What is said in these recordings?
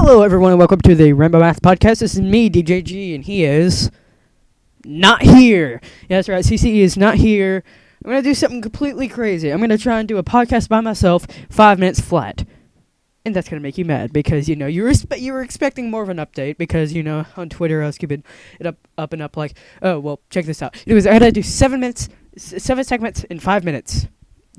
Hello, everyone, and welcome to the Rainbow Math Podcast. This is me, DJG, and he is not here. Yeah, that's right. CCE is not here. I'm gonna do something completely crazy. I'm gonna try and do a podcast by myself, five minutes flat, and that's gonna make you mad because you know you were you were expecting more of an update because you know on Twitter I was keeping it up up and up like oh well check this out. It was I gotta do seven minutes, seven segments in five minutes.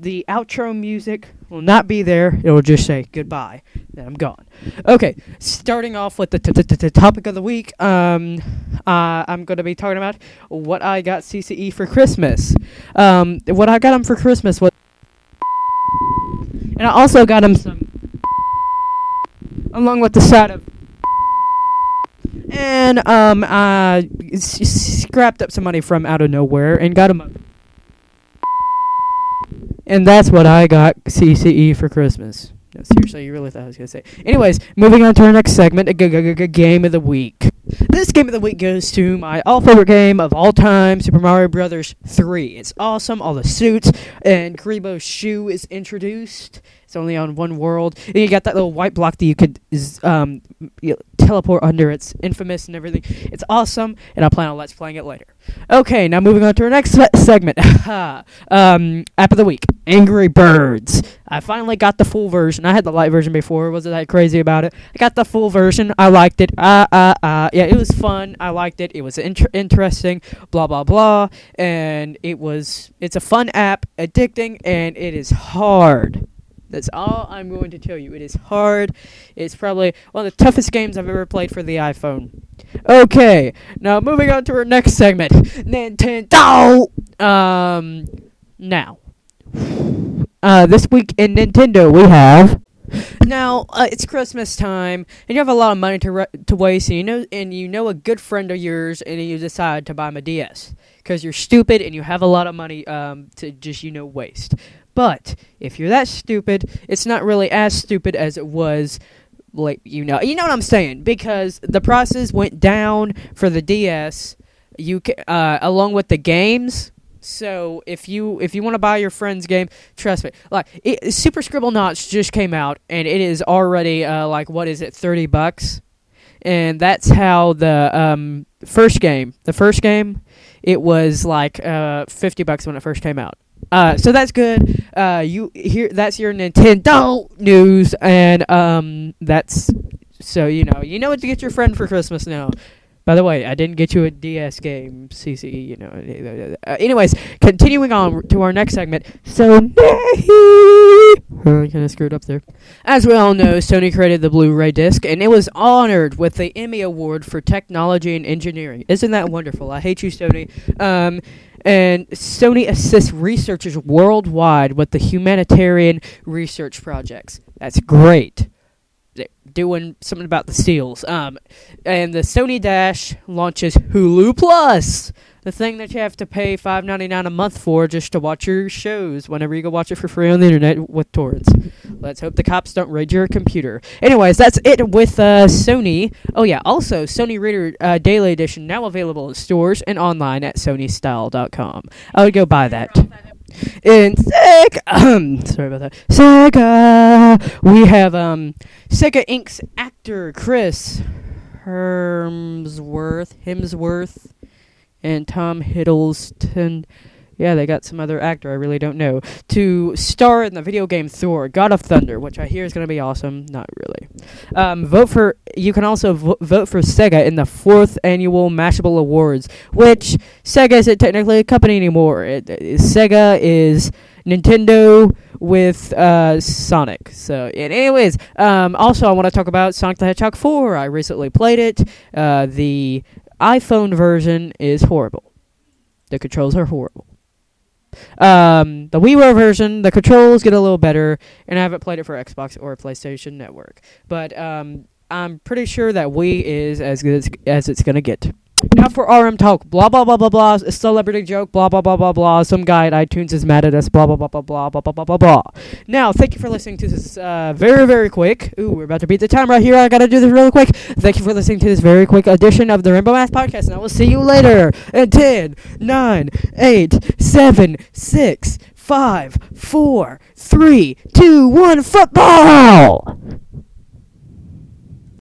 The outro music will not be there. It will just say goodbye. Then I'm gone. Okay, starting off with the t- t- t- topic of the week. Um, uh, I'm going to be talking about what I got CCE for Christmas. Um, what I got him for Christmas was, and I also got him some, along with the side of, and um, I s- scrapped up some money from out of nowhere and got him a. And that's what I got CCE for Christmas. No, seriously, you really thought I was gonna say. Anyways, moving on to our next segment, a g- g- g- game of the week. This game of the week goes to my all favorite game of all time, Super Mario Brothers 3. It's awesome, all the suits, and Kuribo's shoe is introduced. It's only on one world. And you got that little white block that you could um, you know, teleport under. It's infamous and everything. It's awesome, and I plan on let's playing it later. Okay, now moving on to our next se- segment. um, app of the week, Angry Birds. I finally got the full version. I had the light version before. Wasn't that crazy about it? I got the full version. I liked it. Uh, uh, uh. Yeah, it was fun. I liked it. It was inter- interesting. Blah blah blah. And it was. It's a fun app, addicting, and it is hard. That's all I'm going to tell you. It is hard. It's probably one of the toughest games I've ever played for the iPhone. Okay, now moving on to our next segment, Nintendo. Um, now, uh, this week in Nintendo we have. Now uh, it's Christmas time, and you have a lot of money to re- to waste, and you know, and you know a good friend of yours, and you decide to buy him a DS because you're stupid and you have a lot of money um, to just you know waste. But if you're that stupid, it's not really as stupid as it was. Like you know, you know what I'm saying because the prices went down for the DS. You ca- uh, along with the games. So if you if you want to buy your friend's game, trust me. Like it, Super Scribblenauts just came out, and it is already uh, like what is it, thirty bucks? And that's how the um, first game, the first game, it was like uh, fifty bucks when it first came out. Uh, so that's good. Uh, you here? That's your Nintendo news, and um, that's so you know you know what to get your friend for Christmas now. By the way, I didn't get you a DS game, CCE. You know. Uh, anyways, continuing on to our next segment. Sony. I kind of screwed up there. As we all know, Sony created the Blu-ray disc, and it was honored with the Emmy Award for Technology and Engineering. Isn't that wonderful? I hate you, Sony. Um, and Sony assists researchers worldwide with the humanitarian research projects. That's great. Doing something about the seals. Um, and the Sony Dash launches Hulu Plus, the thing that you have to pay five ninety nine a month for just to watch your shows whenever you go watch it for free on the internet with torrents. Let's hope the cops don't raid your computer. Anyways, that's it with uh, Sony. Oh yeah, also Sony Reader uh, Daily Edition now available in stores and online at SonyStyle.com. I would go buy that. In Sega, sorry about that. Sega, we have um Sega Inc.'s actor Chris Hemsworth, Hemsworth, and Tom Hiddleston. Yeah, they got some other actor I really don't know to star in the video game Thor: God of Thunder, which I hear is going to be awesome. Not really. Um, vote for. You can also vo- vote for Sega in the fourth annual Mashable Awards, which Sega isn't technically a company anymore. It, it- Sega is Nintendo with uh, Sonic. So, anyways, um, also I want to talk about Sonic the Hedgehog 4. I recently played it. Uh, the iPhone version is horrible. The controls are horrible. Um, the WiiWare version, the controls get a little better, and I haven't played it for Xbox or PlayStation Network. But um, I'm pretty sure that Wii is as good as, as it's gonna get. Now for RM talk, blah blah blah blah blah. A celebrity joke, blah blah blah blah blah. Some guy at iTunes is mad at us, blah blah blah blah blah blah blah blah blah blah. Now, thank you for listening to this uh, very very quick. Ooh, we're about to beat the time right here. I gotta do this really quick. Thank you for listening to this very quick edition of the Rainbow Math Podcast, and I will see you later. In 10, 9, 8, 7, 6, 5, 4, 3, 2, 1, football!